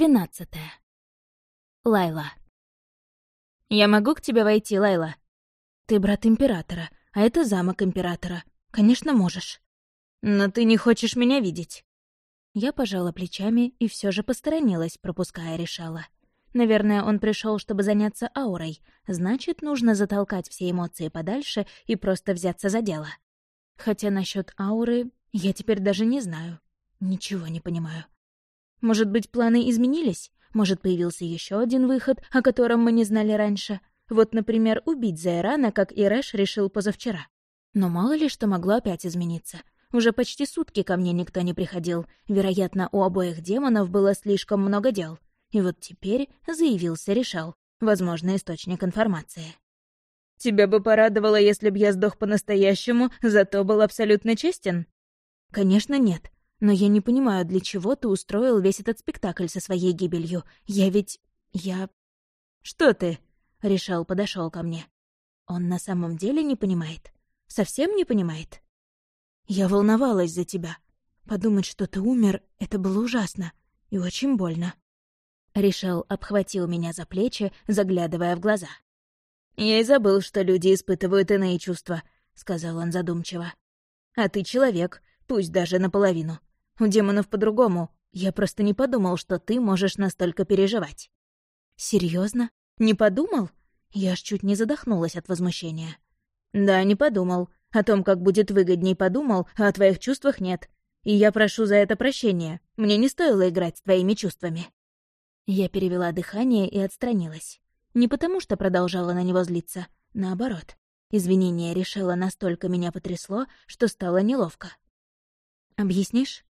Двенадцатая. Лайла. «Я могу к тебе войти, Лайла?» «Ты брат императора, а это замок императора. Конечно, можешь». «Но ты не хочешь меня видеть». Я пожала плечами и все же посторонилась, пропуская решала. Наверное, он пришел, чтобы заняться аурой. Значит, нужно затолкать все эмоции подальше и просто взяться за дело. Хотя насчет ауры я теперь даже не знаю. Ничего не понимаю. Может быть, планы изменились? Может, появился еще один выход, о котором мы не знали раньше? Вот, например, убить Зайрана, как Ирэш решил позавчера. Но мало ли что могло опять измениться. Уже почти сутки ко мне никто не приходил. Вероятно, у обоих демонов было слишком много дел. И вот теперь заявился Решал, возможно, источник информации. «Тебя бы порадовало, если б я сдох по-настоящему, зато был абсолютно честен?» «Конечно, нет. Но я не понимаю, для чего ты устроил весь этот спектакль со своей гибелью. Я ведь... я... Что ты? Решал подошел ко мне. Он на самом деле не понимает? Совсем не понимает? Я волновалась за тебя. Подумать, что ты умер, это было ужасно и очень больно. Решал обхватил меня за плечи, заглядывая в глаза. «Я и забыл, что люди испытывают иные чувства», — сказал он задумчиво. «А ты человек, пусть даже наполовину. У демонов по-другому. Я просто не подумал, что ты можешь настолько переживать». Серьезно? Не подумал? Я аж чуть не задохнулась от возмущения. «Да, не подумал. О том, как будет выгодней, подумал, а о твоих чувствах нет. И я прошу за это прощения. Мне не стоило играть с твоими чувствами». Я перевела дыхание и отстранилась. Не потому, что продолжала на него злиться. Наоборот. Извинение решило настолько меня потрясло, что стало неловко. «Объяснишь?»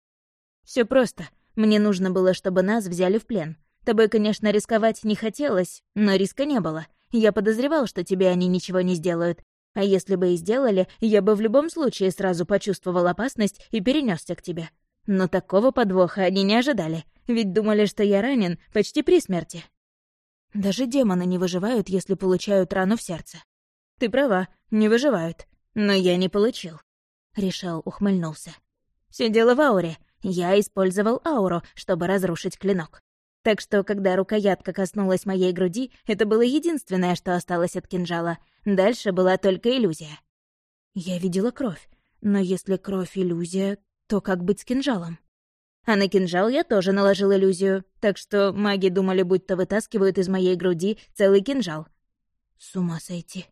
Все просто. Мне нужно было, чтобы нас взяли в плен. Тобой, конечно, рисковать не хотелось, но риска не было. Я подозревал, что тебе они ничего не сделают. А если бы и сделали, я бы в любом случае сразу почувствовал опасность и перенесся к тебе. Но такого подвоха они не ожидали, ведь думали, что я ранен почти при смерти. Даже демоны не выживают, если получают рану в сердце. Ты права, не выживают. Но я не получил. Решал ухмыльнулся. Все дело в ауре. Я использовал ауру, чтобы разрушить клинок. Так что, когда рукоятка коснулась моей груди, это было единственное, что осталось от кинжала. Дальше была только иллюзия. Я видела кровь, но если кровь — иллюзия, то как быть с кинжалом? А на кинжал я тоже наложил иллюзию, так что маги думали, будто вытаскивают из моей груди целый кинжал. С ума сойти.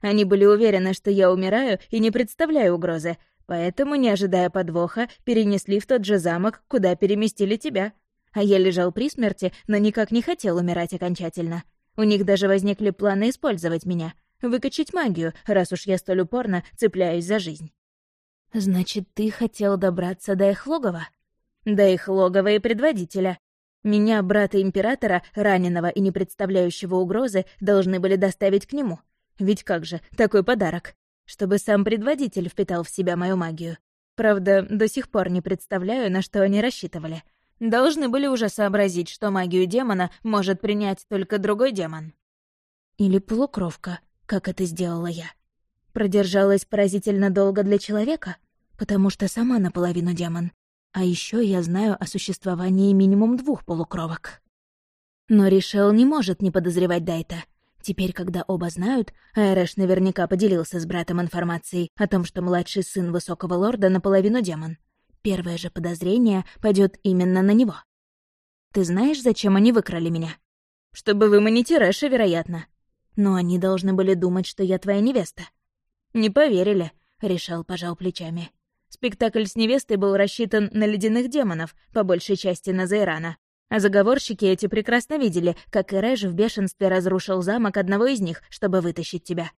Они были уверены, что я умираю и не представляю угрозы, Поэтому, не ожидая подвоха, перенесли в тот же замок, куда переместили тебя. А я лежал при смерти, но никак не хотел умирать окончательно. У них даже возникли планы использовать меня, выкачать магию, раз уж я столь упорно цепляюсь за жизнь. «Значит, ты хотел добраться до их логова?» «До их логова и предводителя. Меня, брата императора, раненого и не представляющего угрозы, должны были доставить к нему. Ведь как же, такой подарок чтобы сам предводитель впитал в себя мою магию. Правда, до сих пор не представляю, на что они рассчитывали. Должны были уже сообразить, что магию демона может принять только другой демон. Или полукровка, как это сделала я. Продержалась поразительно долго для человека, потому что сама наполовину демон. А еще я знаю о существовании минимум двух полукровок. Но Ришел не может не подозревать Дайта — Теперь, когда оба знают, Айрэш наверняка поделился с братом информацией о том, что младший сын высокого лорда наполовину демон. Первое же подозрение пойдет именно на него. «Ты знаешь, зачем они выкрали меня?» «Чтобы выманить Ирэша, вероятно». «Но они должны были думать, что я твоя невеста». «Не поверили», — решал, пожал плечами. Спектакль с невестой был рассчитан на ледяных демонов, по большей части на Зайрана, а заговорщики эти прекрасно видели, как Ирэш в бешенстве разрушил замок одного из них, чтобы вытащить тебя.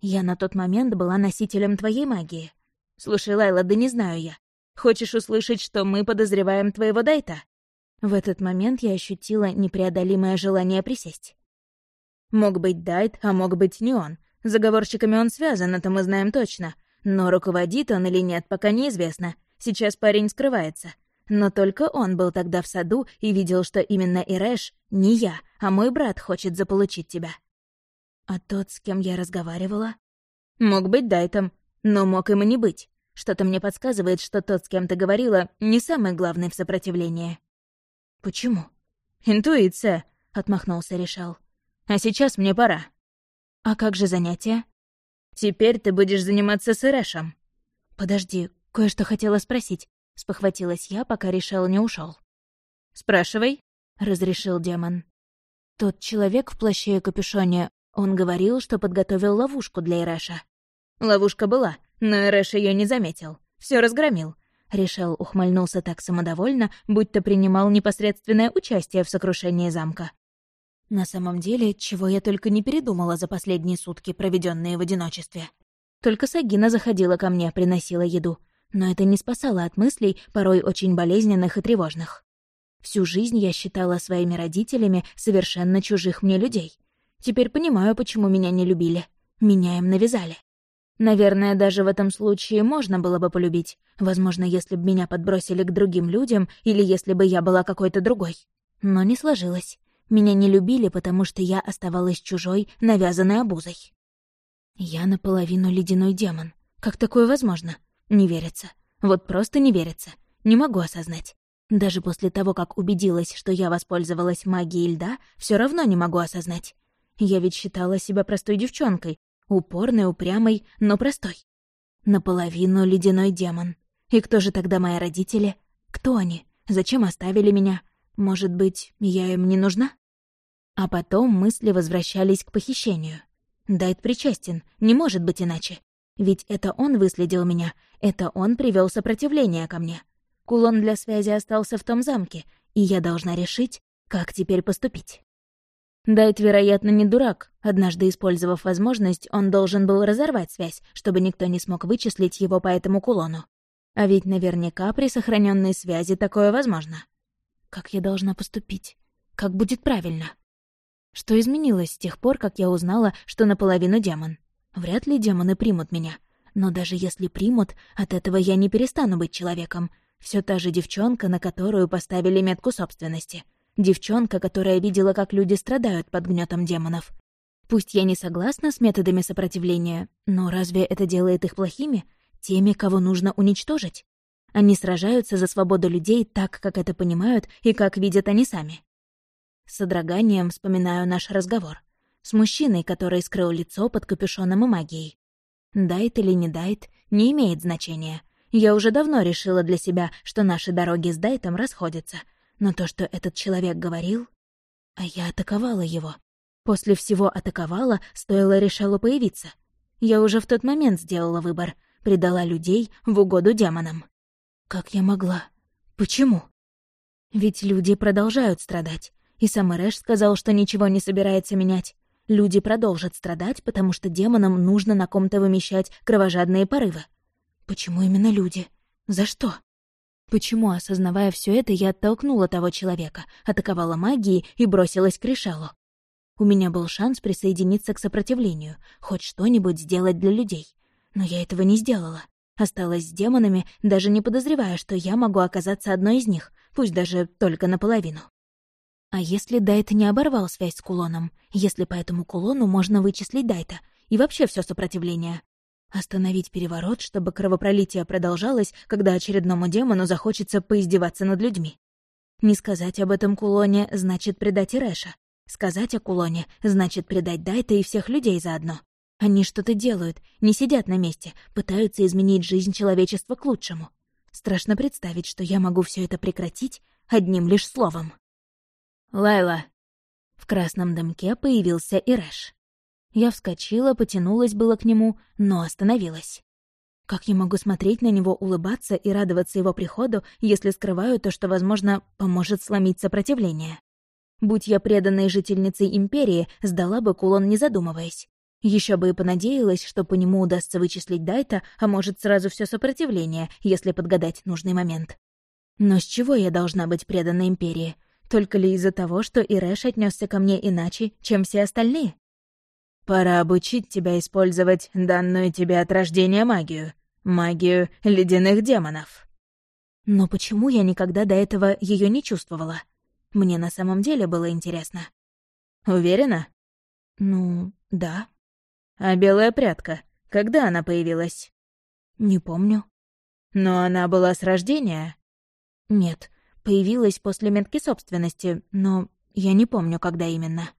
Я на тот момент была носителем твоей магии. Слушай, Лайла, да не знаю я. Хочешь услышать, что мы подозреваем твоего Дайта? В этот момент я ощутила непреодолимое желание присесть. Мог быть Дайт, а мог быть не он. С заговорщиками он связан, это мы знаем точно. Но руководит он или нет, пока неизвестно. Сейчас парень скрывается. Но только он был тогда в саду и видел, что именно Ирэш, не я, а мой брат хочет заполучить тебя. А тот, с кем я разговаривала? Мог быть Дайтом, но мог им и не быть. Что-то мне подсказывает, что тот, с кем ты говорила, не самый главный в сопротивлении. «Почему?» «Интуиция», — отмахнулся Решал. «А сейчас мне пора». «А как же занятия?» «Теперь ты будешь заниматься с Ирэшем». «Подожди, кое-что хотела спросить», — спохватилась я, пока Решал не ушел. «Спрашивай», — разрешил демон. «Тот человек в плаще и капюшоне, он говорил, что подготовил ловушку для Ирэша». «Ловушка была, но Ирэш ее не заметил. Все разгромил. Решил ухмыльнулся так самодовольно, будто принимал непосредственное участие в сокрушении замка. На самом деле, чего я только не передумала за последние сутки, проведенные в одиночестве. Только Сагина заходила ко мне, приносила еду. Но это не спасало от мыслей, порой очень болезненных и тревожных. Всю жизнь я считала своими родителями совершенно чужих мне людей. Теперь понимаю, почему меня не любили. Меня им навязали. Наверное, даже в этом случае можно было бы полюбить. Возможно, если бы меня подбросили к другим людям или если бы я была какой-то другой. Но не сложилось. Меня не любили, потому что я оставалась чужой, навязанной обузой. Я наполовину ледяной демон. Как такое возможно? Не верится. Вот просто не верится. Не могу осознать. Даже после того, как убедилась, что я воспользовалась магией льда, все равно не могу осознать. Я ведь считала себя простой девчонкой, Упорный, упрямый, но простой. Наполовину ледяной демон. И кто же тогда мои родители? Кто они? Зачем оставили меня? Может быть, я им не нужна? А потом мысли возвращались к похищению. Дайт причастен, не может быть иначе. Ведь это он выследил меня, это он привел сопротивление ко мне. Кулон для связи остался в том замке, и я должна решить, как теперь поступить. Дайт, вероятно, не дурак. Однажды, использовав возможность, он должен был разорвать связь, чтобы никто не смог вычислить его по этому кулону. А ведь наверняка при сохраненной связи такое возможно. Как я должна поступить? Как будет правильно? Что изменилось с тех пор, как я узнала, что наполовину демон? Вряд ли демоны примут меня. Но даже если примут, от этого я не перестану быть человеком. Все та же девчонка, на которую поставили метку собственности — Девчонка, которая видела, как люди страдают под гнетом демонов. Пусть я не согласна с методами сопротивления, но разве это делает их плохими? Теми, кого нужно уничтожить? Они сражаются за свободу людей так, как это понимают и как видят они сами. С содроганием вспоминаю наш разговор. С мужчиной, который скрыл лицо под капюшоном и магией. Дайт или не дайт, не имеет значения. Я уже давно решила для себя, что наши дороги с Дайтом расходятся — но то, что этот человек говорил... А я атаковала его. После всего атаковала, стоило решалу появиться. Я уже в тот момент сделала выбор, предала людей в угоду демонам. Как я могла? Почему? Ведь люди продолжают страдать. И сам Эрэш сказал, что ничего не собирается менять. Люди продолжат страдать, потому что демонам нужно на ком-то вымещать кровожадные порывы. Почему именно люди? За что? Почему, осознавая все это, я оттолкнула того человека, атаковала магией и бросилась к решалу? У меня был шанс присоединиться к сопротивлению, хоть что-нибудь сделать для людей. Но я этого не сделала. Осталась с демонами, даже не подозревая, что я могу оказаться одной из них, пусть даже только наполовину. А если Дайт не оборвал связь с кулоном? Если по этому кулону можно вычислить Дайта? И вообще все сопротивление? Остановить переворот, чтобы кровопролитие продолжалось, когда очередному демону захочется поиздеваться над людьми. Не сказать об этом кулоне значит предать Ирэша. Сказать о кулоне значит предать Дайта и всех людей заодно. Они что-то делают, не сидят на месте, пытаются изменить жизнь человечества к лучшему. Страшно представить, что я могу все это прекратить одним лишь словом. «Лайла!» В красном дымке появился Ирэш. Я вскочила, потянулась было к нему, но остановилась. Как я могу смотреть на него, улыбаться и радоваться его приходу, если скрываю то, что, возможно, поможет сломить сопротивление? Будь я преданной жительницей Империи, сдала бы кулон, не задумываясь. Еще бы и понадеялась, что по нему удастся вычислить Дайта, а может, сразу все сопротивление, если подгадать нужный момент. Но с чего я должна быть преданной Империи? Только ли из-за того, что Ирэш отнесся ко мне иначе, чем все остальные? Пора обучить тебя использовать данную тебе от рождения магию. Магию ледяных демонов. Но почему я никогда до этого ее не чувствовала? Мне на самом деле было интересно. Уверена? Ну, да. А белая прядка, когда она появилась? Не помню. Но она была с рождения? Нет. Появилась после метки собственности, но я не помню, когда именно.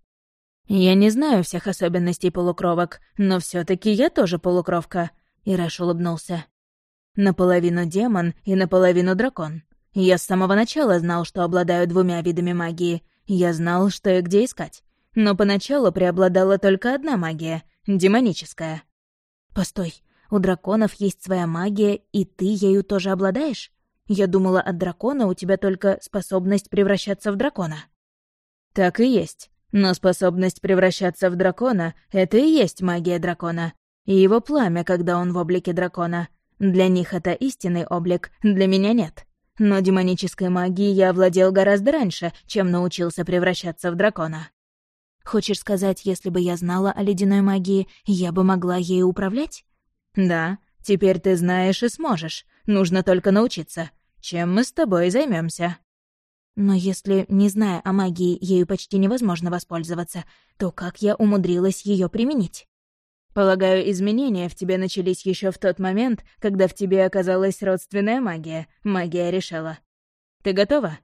«Я не знаю всех особенностей полукровок, но все таки я тоже полукровка», — Ирэш улыбнулся. «Наполовину демон и наполовину дракон. Я с самого начала знал, что обладаю двумя видами магии. Я знал, что и где искать. Но поначалу преобладала только одна магия — демоническая». «Постой, у драконов есть своя магия, и ты ею тоже обладаешь? Я думала, от дракона у тебя только способность превращаться в дракона». «Так и есть. Но способность превращаться в дракона — это и есть магия дракона. И его пламя, когда он в облике дракона. Для них это истинный облик, для меня нет. Но демонической магией я овладел гораздо раньше, чем научился превращаться в дракона. Хочешь сказать, если бы я знала о ледяной магии, я бы могла ею управлять? Да, теперь ты знаешь и сможешь. Нужно только научиться. Чем мы с тобой займемся? Но если, не зная о магии, ею почти невозможно воспользоваться, то как я умудрилась ее применить? Полагаю, изменения в тебе начались еще в тот момент, когда в тебе оказалась родственная магия, магия решала. Ты готова?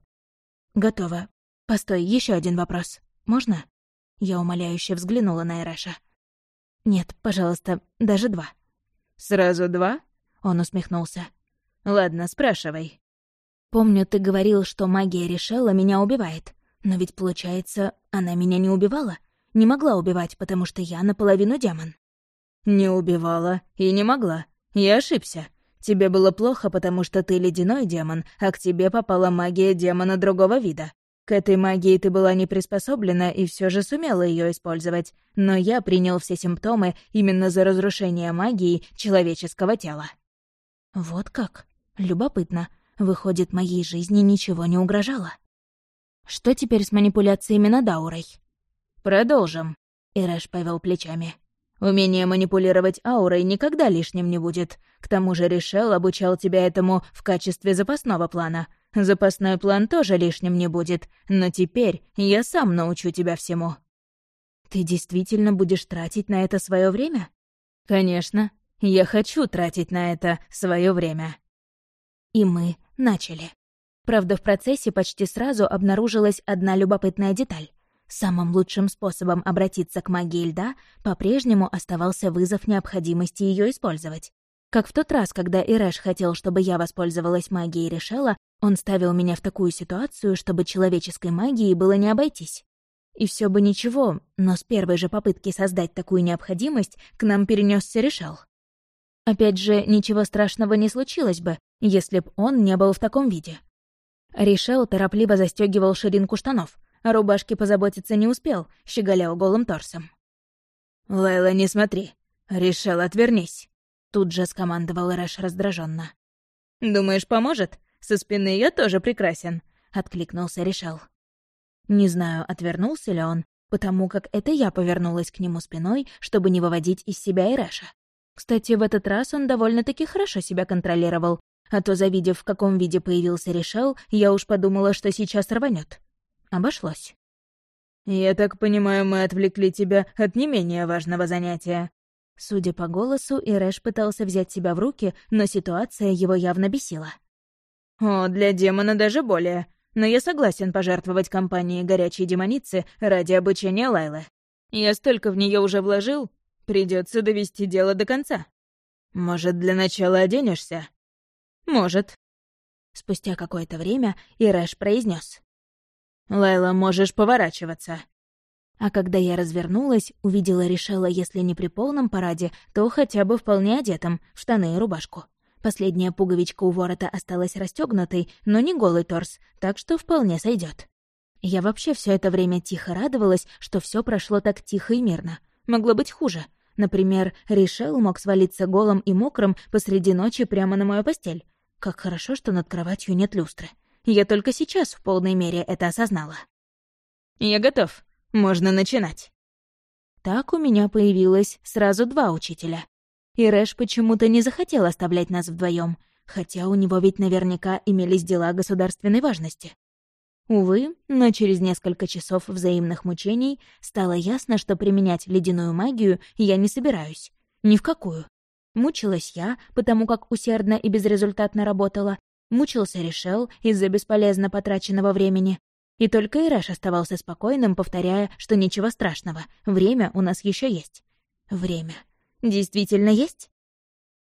Готова. Постой, еще один вопрос. Можно? Я умоляюще взглянула на Эрэша. Нет, пожалуйста, даже два. Сразу два? Он усмехнулся. Ладно, спрашивай. Помню, ты говорил, что магия решала меня убивает. Но ведь, получается, она меня не убивала? Не могла убивать, потому что я наполовину демон. Не убивала и не могла. Я ошибся. Тебе было плохо, потому что ты ледяной демон, а к тебе попала магия демона другого вида. К этой магии ты была не приспособлена и все же сумела ее использовать, но я принял все симптомы именно за разрушение магии человеческого тела. Вот как? Любопытно. Выходит, моей жизни ничего не угрожало. Что теперь с манипуляциями над аурой? Продолжим. Ирэш повел плечами. Умение манипулировать аурой никогда лишним не будет. К тому же Решел обучал тебя этому в качестве запасного плана. Запасной план тоже лишним не будет, но теперь я сам научу тебя всему. Ты действительно будешь тратить на это свое время? Конечно. Я хочу тратить на это свое время. И мы начали. Правда, в процессе почти сразу обнаружилась одна любопытная деталь. Самым лучшим способом обратиться к магии льда по-прежнему оставался вызов необходимости ее использовать. Как в тот раз, когда Ирэш хотел, чтобы я воспользовалась магией Решела, он ставил меня в такую ситуацию, чтобы человеческой магией было не обойтись. И все бы ничего, но с первой же попытки создать такую необходимость к нам перенесся Решел. Опять же, ничего страшного не случилось бы, если б он не был в таком виде. Ришел торопливо застегивал ширинку штанов, а рубашки позаботиться не успел, щеголял голым торсом. «Лайла, не смотри. Решел, отвернись», — тут же скомандовал Рэш раздраженно. «Думаешь, поможет? Со спины я тоже прекрасен», — откликнулся Решел. Не знаю, отвернулся ли он, потому как это я повернулась к нему спиной, чтобы не выводить из себя Ирэша. Кстати, в этот раз он довольно-таки хорошо себя контролировал, а то, завидев, в каком виде появился Решел, я уж подумала, что сейчас рванет. Обошлось. «Я так понимаю, мы отвлекли тебя от не менее важного занятия». Судя по голосу, Ирэш пытался взять себя в руки, но ситуация его явно бесила. «О, для демона даже более. Но я согласен пожертвовать компании горячей демоницы ради обучения Лайлы. Я столько в нее уже вложил, придется довести дело до конца. Может, для начала оденешься?» «Может». Спустя какое-то время Ирэш произнес: «Лайла, можешь поворачиваться». А когда я развернулась, увидела Решела, если не при полном параде, то хотя бы вполне одетым, в штаны и рубашку. Последняя пуговичка у ворота осталась расстегнутой, но не голый торс, так что вполне сойдет. Я вообще все это время тихо радовалась, что все прошло так тихо и мирно. Могло быть хуже. Например, Решел мог свалиться голым и мокрым посреди ночи прямо на мою постель. Как хорошо, что над кроватью нет люстры. Я только сейчас в полной мере это осознала. «Я готов. Можно начинать». Так у меня появилось сразу два учителя. И Рэш почему-то не захотел оставлять нас вдвоем, хотя у него ведь наверняка имелись дела государственной важности. Увы, но через несколько часов взаимных мучений стало ясно, что применять ледяную магию я не собираюсь. Ни в какую. Мучилась я, потому как усердно и безрезультатно работала, Мучился Решел из-за бесполезно потраченного времени. И только Ирэш оставался спокойным, повторяя, что ничего страшного, время у нас еще есть. Время. Действительно есть?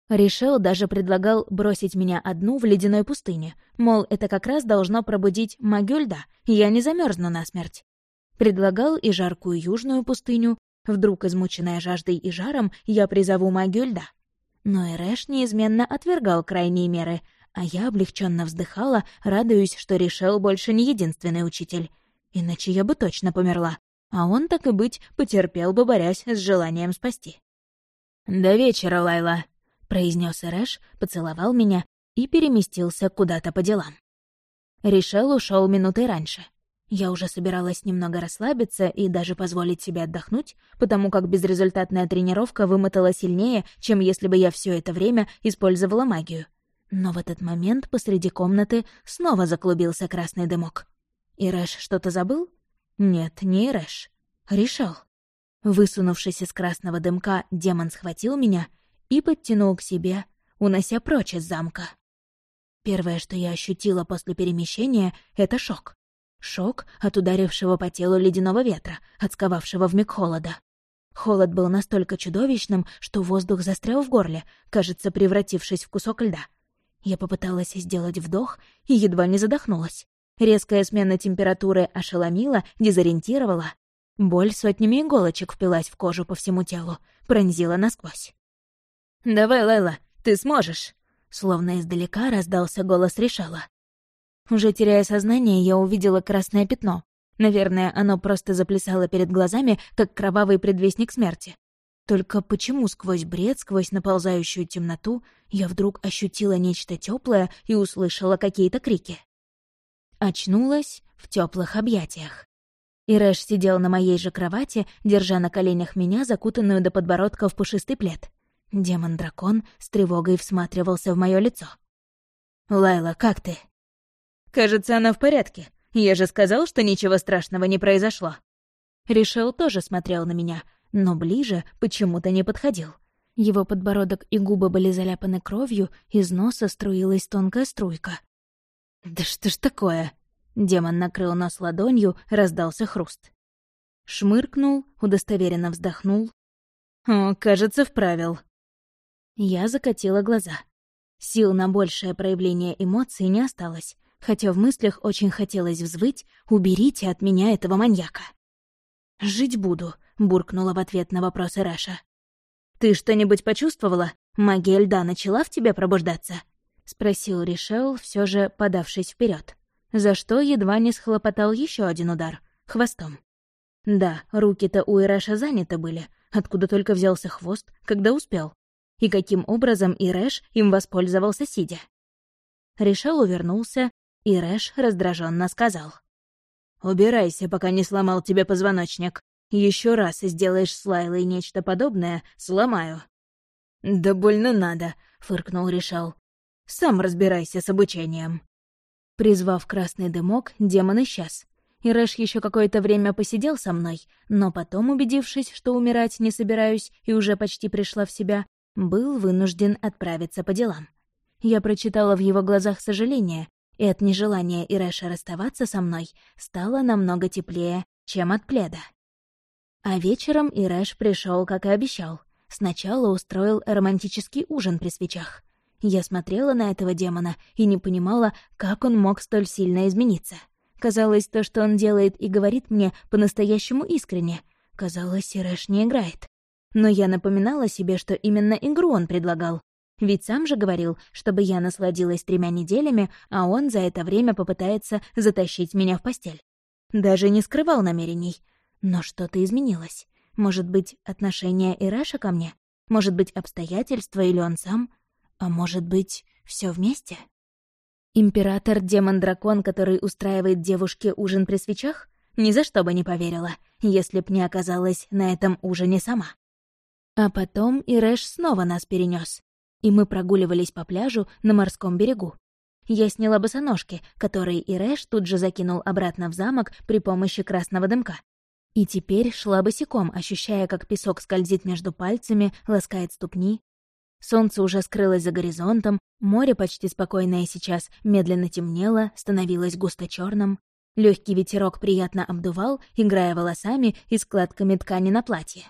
Решел даже предлагал бросить меня одну в ледяной пустыне, мол, это как раз должно пробудить магию льда, и я не замерзну насмерть. Предлагал и жаркую южную пустыню, вдруг измученная жаждой и жаром, я призову магию льда. Но Эрэш неизменно отвергал крайние меры, а я облегченно вздыхала, радуясь, что Решел больше не единственный учитель. Иначе я бы точно померла, а он, так и быть, потерпел бы, борясь с желанием спасти. «До вечера, Лайла», — произнес Эрэш, поцеловал меня и переместился куда-то по делам. Решел ушел минутой раньше. Я уже собиралась немного расслабиться и даже позволить себе отдохнуть, потому как безрезультатная тренировка вымотала сильнее, чем если бы я все это время использовала магию. Но в этот момент посреди комнаты снова заклубился красный дымок. Ирэш что-то забыл? Нет, не Ирэш. Решал. Высунувшись из красного дымка, демон схватил меня и подтянул к себе, унося прочь из замка. Первое, что я ощутила после перемещения, — это шок. Шок от ударившего по телу ледяного ветра, отсковавшего вмиг холода. Холод был настолько чудовищным, что воздух застрял в горле, кажется, превратившись в кусок льда. Я попыталась сделать вдох и едва не задохнулась. Резкая смена температуры ошеломила, дезориентировала. Боль сотнями иголочек впилась в кожу по всему телу, пронзила насквозь. «Давай, Лайла, ты сможешь!» Словно издалека раздался голос Решала. Уже теряя сознание, я увидела красное пятно. Наверное, оно просто заплясало перед глазами, как кровавый предвестник смерти. Только почему сквозь бред, сквозь наползающую темноту, я вдруг ощутила нечто теплое и услышала какие-то крики? Очнулась в теплых объятиях. Ирэш сидел на моей же кровати, держа на коленях меня, закутанную до подбородка в пушистый плед. Демон-дракон с тревогой всматривался в мое лицо. «Лайла, как ты?» «Кажется, она в порядке. Я же сказал, что ничего страшного не произошло». Решил тоже смотрел на меня, но ближе почему-то не подходил. Его подбородок и губы были заляпаны кровью, из носа струилась тонкая струйка. «Да что ж такое?» Демон накрыл нос ладонью, раздался хруст. Шмыркнул, удостоверенно вздохнул. «О, кажется, вправил». Я закатила глаза. Сил на большее проявление эмоций не осталось, хотя в мыслях очень хотелось взвыть «Уберите от меня этого маньяка». «Жить буду», — буркнула в ответ на вопросы Раша. «Ты что-нибудь почувствовала? Магия льда начала в тебе пробуждаться?» — спросил Ришел, все же подавшись вперед, за что едва не схлопотал еще один удар — хвостом. Да, руки-то у Ирэша заняты были, откуда только взялся хвост, когда успел. И каким образом Ирэш им воспользовался сидя. Решал увернулся, и Рэш раздраженно сказал. «Убирайся, пока не сломал тебе позвоночник. Еще раз сделаешь с Лайлой нечто подобное, сломаю». «Да больно надо», — фыркнул Решал. «Сам разбирайся с обучением». Призвав красный дымок, демон исчез. И Рэш еще какое-то время посидел со мной, но потом, убедившись, что умирать не собираюсь и уже почти пришла в себя, был вынужден отправиться по делам. Я прочитала в его глазах сожаление, и от нежелания Ирэша расставаться со мной стало намного теплее, чем от пледа. А вечером Ирэш пришел, как и обещал. Сначала устроил романтический ужин при свечах. Я смотрела на этого демона и не понимала, как он мог столь сильно измениться. Казалось, то, что он делает и говорит мне, по-настоящему искренне. Казалось, Ирэш не играет. Но я напоминала себе, что именно игру он предлагал. Ведь сам же говорил, чтобы я насладилась тремя неделями, а он за это время попытается затащить меня в постель. Даже не скрывал намерений. Но что-то изменилось. Может быть, отношение Ираша ко мне? Может быть, обстоятельства или он сам? А может быть, все вместе? Император-демон-дракон, который устраивает девушке ужин при свечах? Ни за что бы не поверила, если б не оказалась на этом ужине сама. А потом Ирэш снова нас перенес, и мы прогуливались по пляжу на морском берегу. Я сняла босоножки, которые Ирэш тут же закинул обратно в замок при помощи красного дымка. И теперь шла босиком, ощущая, как песок скользит между пальцами, ласкает ступни. Солнце уже скрылось за горизонтом, море почти спокойное сейчас медленно темнело, становилось густо черным. Легкий ветерок приятно обдувал, играя волосами и складками ткани на платье.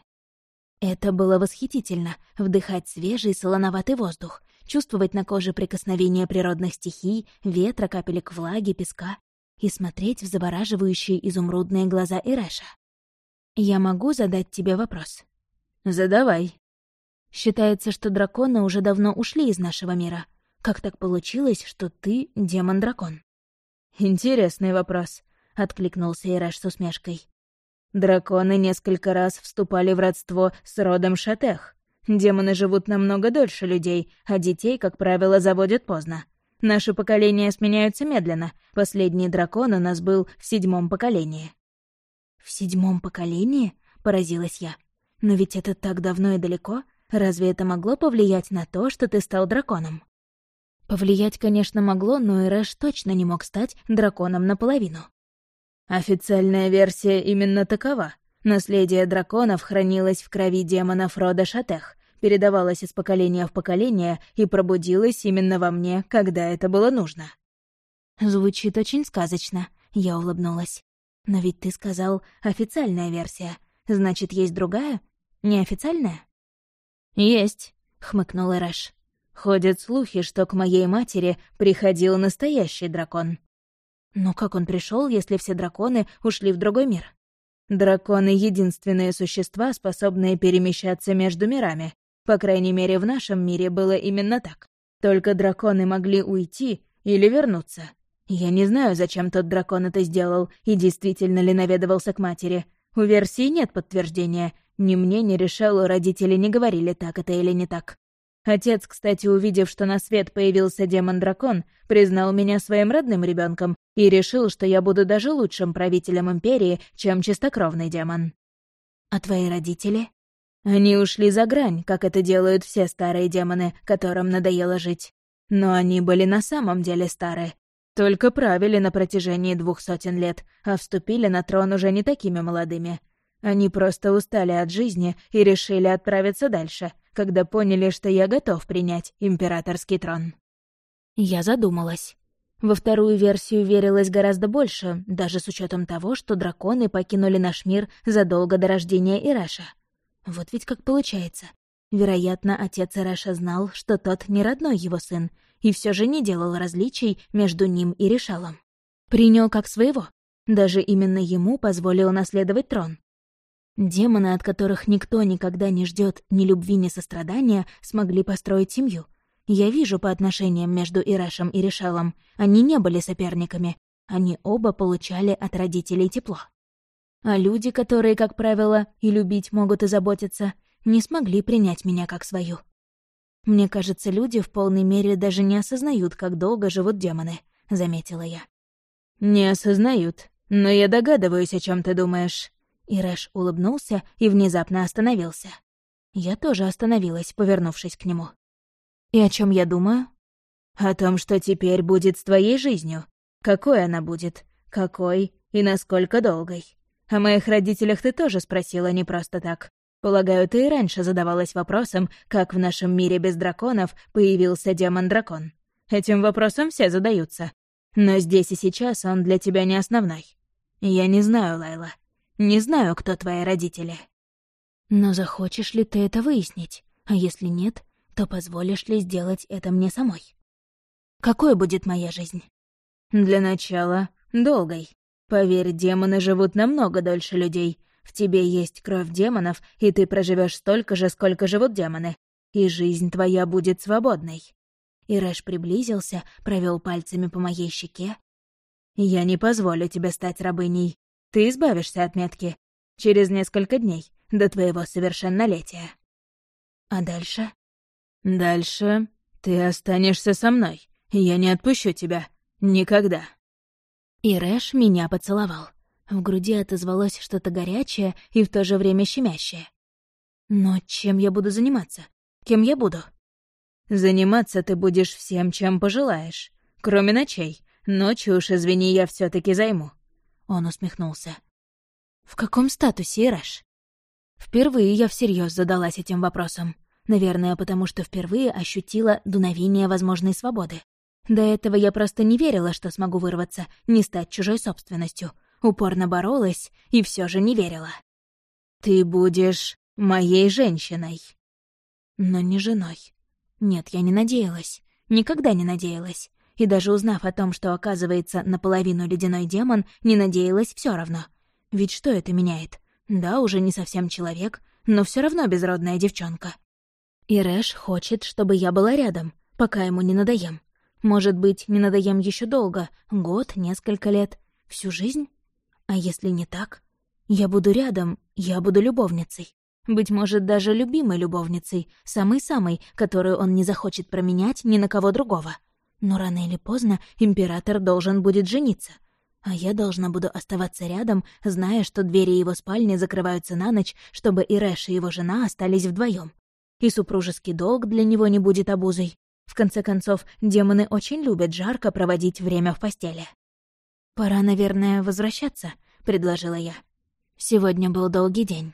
Это было восхитительно — вдыхать свежий солоноватый воздух, чувствовать на коже прикосновение природных стихий, ветра, капелек влаги, песка и смотреть в завораживающие изумрудные глаза Ирэша. «Я могу задать тебе вопрос?» «Задавай», Считается, что драконы уже давно ушли из нашего мира. Как так получилось, что ты демон-дракон?» «Интересный вопрос», — откликнулся Ирэш с усмешкой. «Драконы несколько раз вступали в родство с родом Шатех. Демоны живут намного дольше людей, а детей, как правило, заводят поздно. Наши поколения сменяются медленно. Последний дракон у нас был в седьмом поколении». «В седьмом поколении?» — поразилась я. «Но ведь это так давно и далеко. Разве это могло повлиять на то, что ты стал драконом? Повлиять, конечно, могло, но Ирэш точно не мог стать драконом наполовину. Официальная версия именно такова. Наследие драконов хранилось в крови демонов рода Шатех, передавалось из поколения в поколение и пробудилось именно во мне, когда это было нужно. Звучит очень сказочно, я улыбнулась. Но ведь ты сказал «официальная версия». Значит, есть другая? Неофициальная? «Есть», — хмыкнул Эрэш. «Ходят слухи, что к моей матери приходил настоящий дракон». «Но как он пришел, если все драконы ушли в другой мир?» «Драконы — единственные существа, способные перемещаться между мирами. По крайней мере, в нашем мире было именно так. Только драконы могли уйти или вернуться. Я не знаю, зачем тот дракон это сделал и действительно ли наведывался к матери. У версии нет подтверждения, ни мне, ни Решелу родители не говорили, так это или не так. Отец, кстати, увидев, что на свет появился демон-дракон, признал меня своим родным ребенком и решил, что я буду даже лучшим правителем Империи, чем чистокровный демон. А твои родители? Они ушли за грань, как это делают все старые демоны, которым надоело жить. Но они были на самом деле старые. Только правили на протяжении двух сотен лет, а вступили на трон уже не такими молодыми. Они просто устали от жизни и решили отправиться дальше, когда поняли, что я готов принять императорский трон. Я задумалась. Во вторую версию верилось гораздо больше, даже с учетом того, что драконы покинули наш мир задолго до рождения Ираша. Вот ведь как получается. Вероятно, отец Ираша знал, что тот не родной его сын, и все же не делал различий между ним и Решалом. Принял как своего. Даже именно ему позволил наследовать трон. Демоны, от которых никто никогда не ждет ни любви, ни сострадания, смогли построить семью. Я вижу по отношениям между Ирашем и Решалом, они не были соперниками. Они оба получали от родителей тепло. А люди, которые, как правило, и любить могут и заботиться, не смогли принять меня как свою. Мне кажется, люди в полной мере даже не осознают, как долго живут демоны, — заметила я. «Не осознают, но я догадываюсь, о чем ты думаешь. Ирэш улыбнулся и внезапно остановился. Я тоже остановилась, повернувшись к нему. «И о чем я думаю?» «О том, что теперь будет с твоей жизнью. Какой она будет, какой и насколько долгой. О моих родителях ты тоже спросила не просто так. Полагаю, ты и раньше задавалась вопросом, как в нашем мире без драконов появился демон-дракон. Этим вопросом все задаются. Но здесь и сейчас он для тебя не основной. Я не знаю, Лайла. Не знаю, кто твои родители. Но захочешь ли ты это выяснить? А если нет, то позволишь ли сделать это мне самой? Какой будет моя жизнь? Для начала, долгой. Поверь, демоны живут намного дольше людей. В тебе есть кровь демонов, и ты проживешь столько же, сколько живут демоны. И жизнь твоя будет свободной. Ирэш приблизился, провел пальцами по моей щеке. «Я не позволю тебе стать рабыней. Ты избавишься от метки. Через несколько дней, до твоего совершеннолетия. А дальше? Дальше ты останешься со мной. Я не отпущу тебя. Никогда. И Рэш меня поцеловал. В груди отозвалось что-то горячее и в то же время щемящее. Но чем я буду заниматься? Кем я буду? Заниматься ты будешь всем, чем пожелаешь. Кроме ночей. Ночью уж, извини, я все таки займу. Он усмехнулся. «В каком статусе, Ираш?» Впервые я всерьез задалась этим вопросом. Наверное, потому что впервые ощутила дуновение возможной свободы. До этого я просто не верила, что смогу вырваться, не стать чужой собственностью. Упорно боролась и все же не верила. «Ты будешь моей женщиной». Но не женой. Нет, я не надеялась. Никогда не надеялась. И даже узнав о том, что, оказывается, наполовину ледяной демон, не надеялась все равно. Ведь что это меняет? Да, уже не совсем человек, но все равно безродная девчонка. И Рэш хочет, чтобы я была рядом, пока ему не надоем. Может быть, не надоем еще долго, год, несколько лет, всю жизнь? А если не так? Я буду рядом, я буду любовницей. Быть может, даже любимой любовницей, самой-самой, которую он не захочет променять ни на кого другого. Но рано или поздно император должен будет жениться. А я должна буду оставаться рядом, зная, что двери его спальни закрываются на ночь, чтобы и Рэш, и его жена остались вдвоем. И супружеский долг для него не будет обузой. В конце концов, демоны очень любят жарко проводить время в постели. «Пора, наверное, возвращаться», — предложила я. Сегодня был долгий день.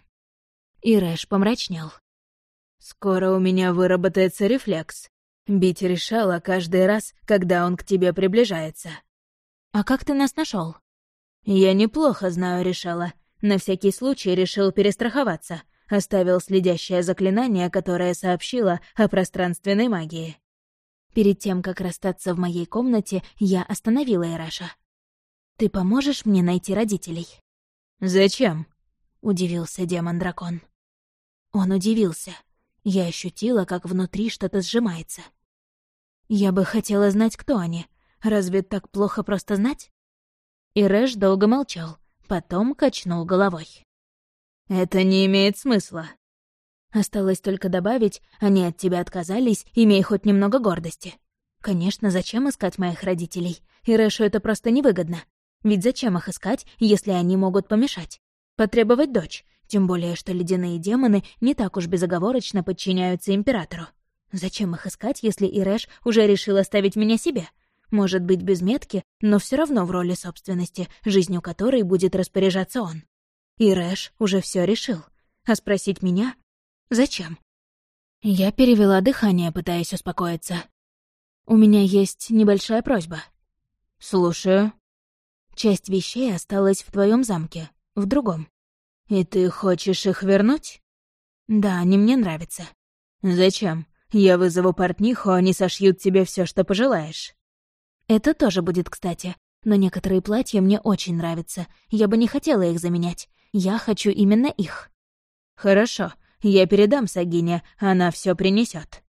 И Рэш помрачнел. «Скоро у меня выработается рефлекс. Бить решала каждый раз, когда он к тебе приближается». «А как ты нас нашел? «Я неплохо знаю решала. На всякий случай решил перестраховаться. Оставил следящее заклинание, которое сообщило о пространственной магии. Перед тем, как расстаться в моей комнате, я остановила Ираша. «Ты поможешь мне найти родителей?» «Зачем?» — удивился демон-дракон. Он удивился. Я ощутила, как внутри что-то сжимается. «Я бы хотела знать, кто они. Разве так плохо просто знать?» И Рэш долго молчал, потом качнул головой. «Это не имеет смысла. Осталось только добавить, они от тебя отказались, имея хоть немного гордости. Конечно, зачем искать моих родителей? И Рэшу это просто невыгодно. Ведь зачем их искать, если они могут помешать? Потребовать дочь, тем более, что ледяные демоны не так уж безоговорочно подчиняются императору. Зачем их искать, если Ирэш уже решил оставить меня себе? Может быть, без метки, но все равно в роли собственности, жизнью которой будет распоряжаться он. Ирэш уже все решил. А спросить меня Зачем? Я перевела дыхание, пытаясь успокоиться. У меня есть небольшая просьба. Слушаю. Часть вещей осталась в твоем замке, в другом. И ты хочешь их вернуть? Да, они мне нравятся. Зачем? Я вызову портниху, они сошьют тебе все, что пожелаешь. Это тоже будет кстати. Но некоторые платья мне очень нравятся. Я бы не хотела их заменять. Я хочу именно их. Хорошо. Я передам Сагине, она все принесет.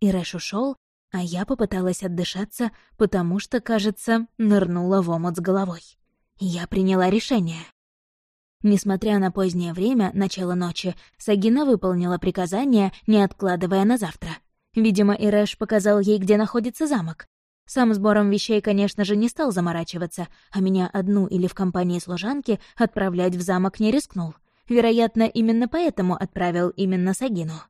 Ирэш ушел, а я попыталась отдышаться, потому что, кажется, нырнула в омут с головой. Я приняла решение. Несмотря на позднее время, начало ночи, Сагина выполнила приказание, не откладывая на завтра. Видимо, Ирэш показал ей, где находится замок. Сам сбором вещей, конечно же, не стал заморачиваться, а меня одну или в компании служанки отправлять в замок не рискнул — Вероятно, именно поэтому отправил именно Сагину.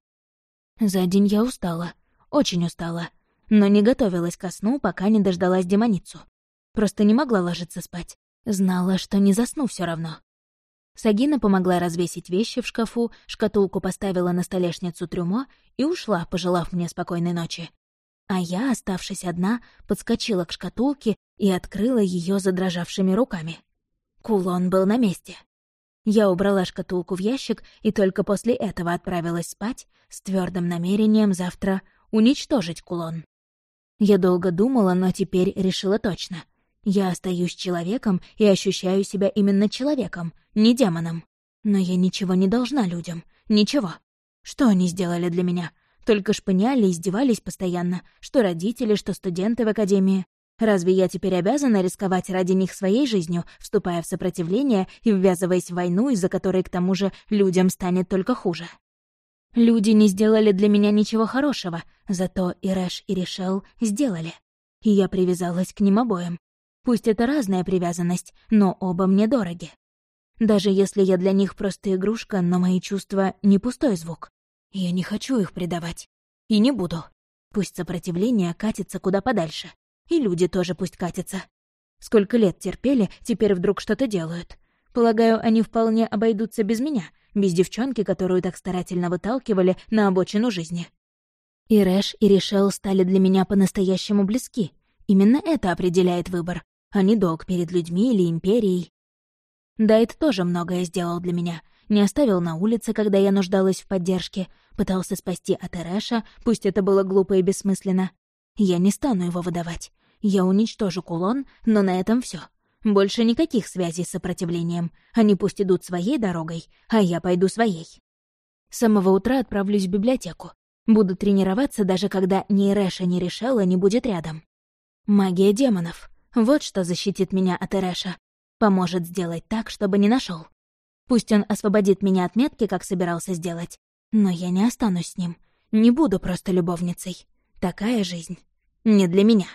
За день я устала, очень устала, но не готовилась ко сну, пока не дождалась демоницу. Просто не могла ложиться спать. Знала, что не засну все равно. Сагина помогла развесить вещи в шкафу, шкатулку поставила на столешницу трюмо и ушла, пожелав мне спокойной ночи. А я, оставшись одна, подскочила к шкатулке и открыла ее задрожавшими руками. Кулон был на месте. Я убрала шкатулку в ящик и только после этого отправилась спать с твердым намерением завтра уничтожить кулон. Я долго думала, но теперь решила точно. Я остаюсь человеком и ощущаю себя именно человеком, не демоном. Но я ничего не должна людям. Ничего. Что они сделали для меня? Только шпыняли издевались постоянно. Что родители, что студенты в академии. Разве я теперь обязана рисковать ради них своей жизнью, вступая в сопротивление и ввязываясь в войну, из-за которой, к тому же, людям станет только хуже? Люди не сделали для меня ничего хорошего, зато и Рэш, и Решел сделали. И я привязалась к ним обоим. Пусть это разная привязанность, но оба мне дороги. Даже если я для них просто игрушка, но мои чувства — не пустой звук. Я не хочу их предавать. И не буду. Пусть сопротивление катится куда подальше. И люди тоже пусть катятся. Сколько лет терпели, теперь вдруг что-то делают. Полагаю, они вполне обойдутся без меня, без девчонки, которую так старательно выталкивали на обочину жизни. И Рэш, и Ришел стали для меня по-настоящему близки. Именно это определяет выбор, а не долг перед людьми или империей. Дайт тоже многое сделал для меня. Не оставил на улице, когда я нуждалась в поддержке, пытался спасти от Эрэша, пусть это было глупо и бессмысленно. Я не стану его выдавать. Я уничтожу кулон, но на этом все. Больше никаких связей с сопротивлением. Они пусть идут своей дорогой, а я пойду своей. С самого утра отправлюсь в библиотеку. Буду тренироваться, даже когда ни Эрэша, ни Решела не будет рядом. Магия демонов. Вот что защитит меня от Эрэша. Поможет сделать так, чтобы не нашел. Пусть он освободит меня от метки, как собирался сделать. Но я не останусь с ним. Не буду просто любовницей. Такая жизнь не для меня.